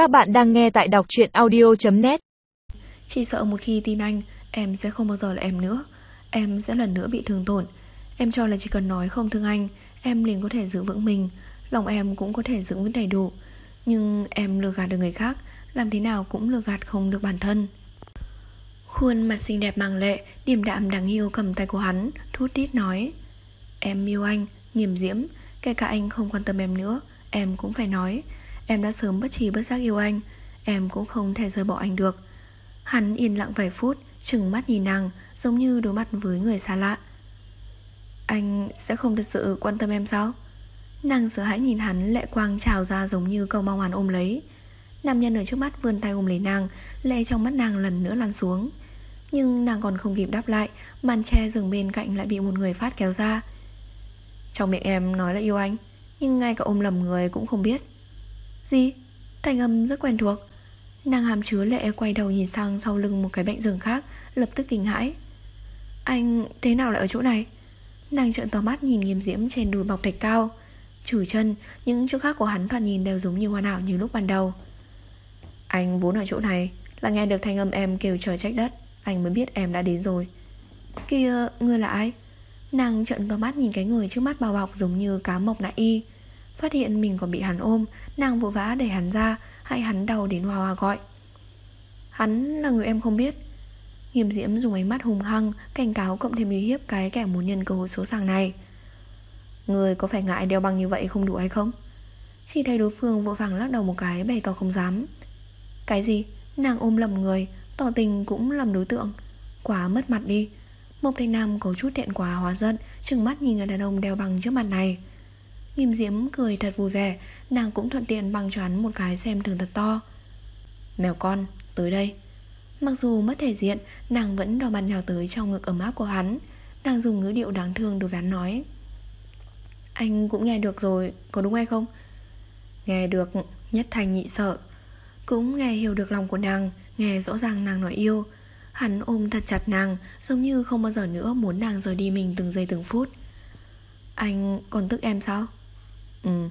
Các bạn đang nghe tại đọc truyện audio.net Chỉ sợ một khi tin anh Em sẽ không bao giờ là em nữa. Em sẽ lần nữa bị thương tổn. Em cho là chỉ cần nói không thương anh Em liền có thể giữ vững mình. Lòng em cũng có thể giữ vững đầy đủ. Nhưng em lừa gạt được người khác Làm thế nào cũng lừa gạt không được bản thân. Khuôn mặt xinh đẹp màng lệ Điềm đạm đáng yêu cầm tay của hắn Thút tít nói Em yêu anh, nghiêm diễm Kể cả anh không quan tâm em nữa Em cũng phải nói. Em đã sớm bất trí bất giác yêu anh. Em cũng không thể rời bỏ anh được. Hắn yên lặng vài phút, Trừng mắt nhìn nàng, Giống như đối mặt với người xa lạ. Anh sẽ không thật sự quan tâm em sao? Nàng sợ hãi nhìn hắn Lệ quang trào ra giống như cầu mong hắn ôm lấy. Nam nhân ở trước mắt vươn tay ôm lấy nàng Lệ trong mắt nàng lần nữa lăn xuống. Nhưng nàng còn không kịp đáp lại, Màn che rừng bên cạnh lại bị một người phát kéo ra. Trong miệng em nói là yêu anh, Nhưng ngay cả ôm lầm người cũng không biết. Gì? Thanh âm rất quen thuộc. Nàng hàm chứa lệ quay đầu nhìn sang sau lưng một cái bệnh giường khác, Lập tức kinh hãi. Anh thế nào lại ở chỗ này? Nàng trợn to mắt nhìn nghiêm diễm trên đùi bọc thạch cao. Trừ chân, Những chỗ khác của hắn thoạt nhìn đều giống như hoàn hảo như lúc ban đầu. Anh vốn ở chỗ này Là nghe được thanh âm em kêu trời trách đất, Anh mới biết em đã đến rồi. Kia ngươi là ai? Nàng trợn to mắt nhìn cái người trước mắt bao bọc giống như cá mộc nại y. Phát hiện mình còn bị hắn ôm, Nàng vội vã đẩy hắn ra Hãy hắn đau đến hoa hoa gọi. Hắn là người em không biết. Nghiêm diễm dùng ánh mắt hùng hăng Cảnh cáo cộng thêm uy hiếp cái kẻ muốn nhân cơ hội số sàng này. Người có phải ngại đeo băng như vậy không đủ hay không? Chỉ thấy đối phương vội vàng lắc đầu một cái, Bày tỏ không dám. Cái gì? Nàng ôm lầm người, Tỏ tình cũng lầm đối tượng. Quá mất mặt đi. Mộc Thanh Nam có chút tiện quá, hóa giận, Trừng mắt nhìn người đàn ông đeo băng trước mặt này. Nghiêm diễm cười thật vui vẻ Nàng cũng thuận tiện bằng cho hắn một cái xem thường thật to. Mèo con, tới đây. Mặc dù mất thể diện Nàng vẫn đỏ mặt nhào tới trong ngực ấm áp của hắn. Nàng dùng ngữ điệu đáng thương đối với hắn nói. Anh cũng nghe được rồi Có đúng hay không? Nghe được nhất thành nhị sợ. Cũng nghe hiểu được lòng của nàng Nghe rõ ràng nàng nói yêu. Hắn ôm thật chặt nàng Giống như không bao giờ nữa muốn nàng rời đi mình từng giây từng phút. Anh còn tức em sao? Ừ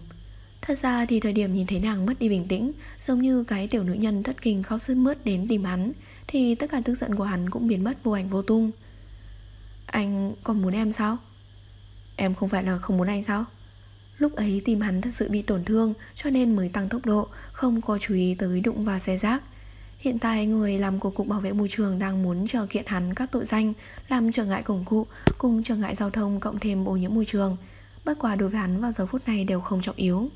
Thật ra thì thời điểm nhìn thấy nàng mất đi bình tĩnh, Giống như cái tiểu nữ nhân thất kinh khóc sướt mướt đến tìm hắn, Thì tất cả tức giận của hắn cũng biến mất vô ảnh vô tung Anh còn muốn em sao? Em không phải là không muốn anh sao? Lúc ấy tìm hắn thật sự bị tổn thương, Cho nên mới tăng tốc độ, Không có chú ý tới đụng vào xe rác Hiện tại người làm của Cục Bảo vệ Môi trường đang muốn chờ kiện hắn các tội danh, làm trở ngại công cụ, cùng trở ngại giao thông cộng thêm ô nhiễm môi trường. Bất quả đối với hắn vào giờ phút này đều không trọng yếu.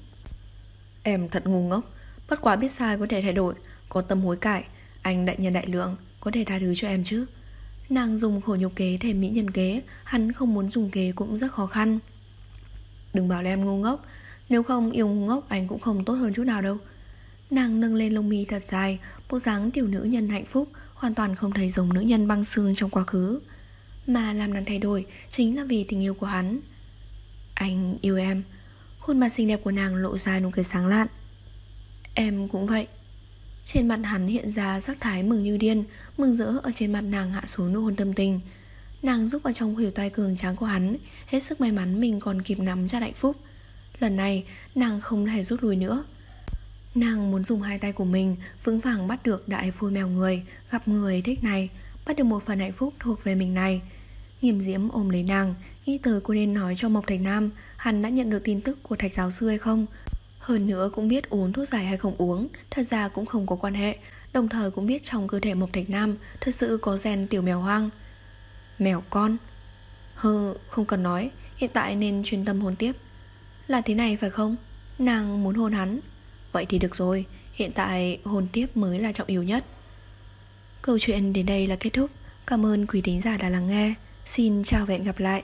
Em thật ngu ngốc, bất quá biết sai có thể thay đổi, có tâm hối cải, anh đại nhân đại lượng, có thể tha thứ cho em chứ. Nàng dùng khổ nhục kế thêm mỹ nhân kế, hắn không muốn dùng kế cũng rất khó khăn. Đừng bảo là em ngu ngốc, nếu không yêu ngu ngốc anh cũng không tốt hơn chút nào đâu. Nàng nâng lên lông mi thật dài Bộ dáng tiểu nữ nhân hạnh phúc Hoàn toàn không thấy giống nữ nhân băng xương trong quá khứ Mà làm nàng thay đổi Chính là vì tình yêu của hắn anh yêu em. Khuôn mặt xinh đẹp của nàng lộ ra nụ cười sáng lạn. Em cũng vậy. Trên mặt hắn hiện ra sắc thái mừng như điên Mừng rỡ ở trên mặt nàng hạ xuống nụ hôn tâm tình. Nàng giúp vào trong khuỷu tay cường tráng của hắn Hết sức may mắn mình còn kịp nắm chặt hạnh phúc. Lần này nàng không thể rút lui nữa. Nàng muốn dùng hai tay của mình vững vàng bắt được đại phôi mèo người, gặp người thích này, bắt được một phần hạnh phúc thuộc về mình này. Nghiêm diễm ôm lấy nàng, nghĩ tới cô nên nói cho Mộc Thạch Nam hắn đã nhận được tin tức của Thạch giáo sư hay không. Hơn nữa cũng biết uống thuốc giải hay không uống, thật ra cũng không có quan hệ, đồng thời cũng biết trong cơ thể Mộc Thạch Nam thật sự có gen tiểu mèo hoang. Mèo con? Hừ, không cần nói, hiện tại nên chuyên tâm hôn tiếp. Là thế này phải không? Nàng muốn hôn hắn Vậy thì được rồi Hiện tại hôn tiếp mới là trọng yếu nhất Câu chuyện đến đây là kết thúc Cảm ơn quý tính giả đã lắng nghe Xin chào và hẹn gặp lại